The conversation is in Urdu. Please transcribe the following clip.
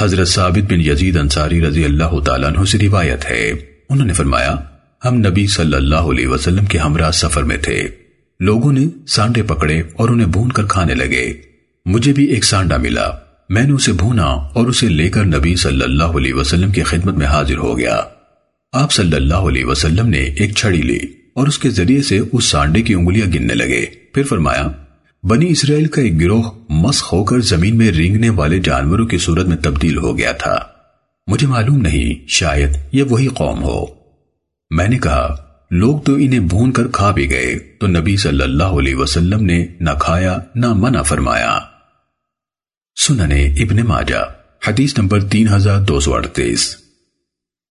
حضرت ثابت بن یزید انصاری رضی اللہ تعالیٰ عنہ سے روایت ہے۔ انہوں نے فرمایا، ہم نبی صلی اللہ علیہ وسلم کے ہمراہ سفر میں تھے۔ لوگوں نے سانڈے پکڑے اور انہیں بھون کر کھانے لگے۔ مجھے بھی ایک سانڈا ملا۔ میں نے اسے بھونا اور اسے لے کر نبی صلی اللہ علیہ وسلم کی خدمت میں حاضر ہو گیا۔ آپ صلی اللہ علیہ وسلم نے ایک چھڑی لی اور اس کے ذریعے سے اس سانڈے کی انگلیاں گننے لگے۔ پھر فرمایا بنی اسرائیل کا ایک گروہ مسخ ہو کر زمین میں رینگنے والے جانوروں کی صورت میں تبدیل ہو گیا تھا۔ مجھے معلوم نہیں شاید یہ وہی قوم ہو۔ میں نے کہا، لوگ تو انہیں بھون کر کھا بھی گئے، تو نبی صلی اللہ علیہ وسلم نے نہ کھایا نہ منع فرمایا۔ سننے ابن ماجہ، حدیث نمبر تین ہزار دو سو اڑتیس۔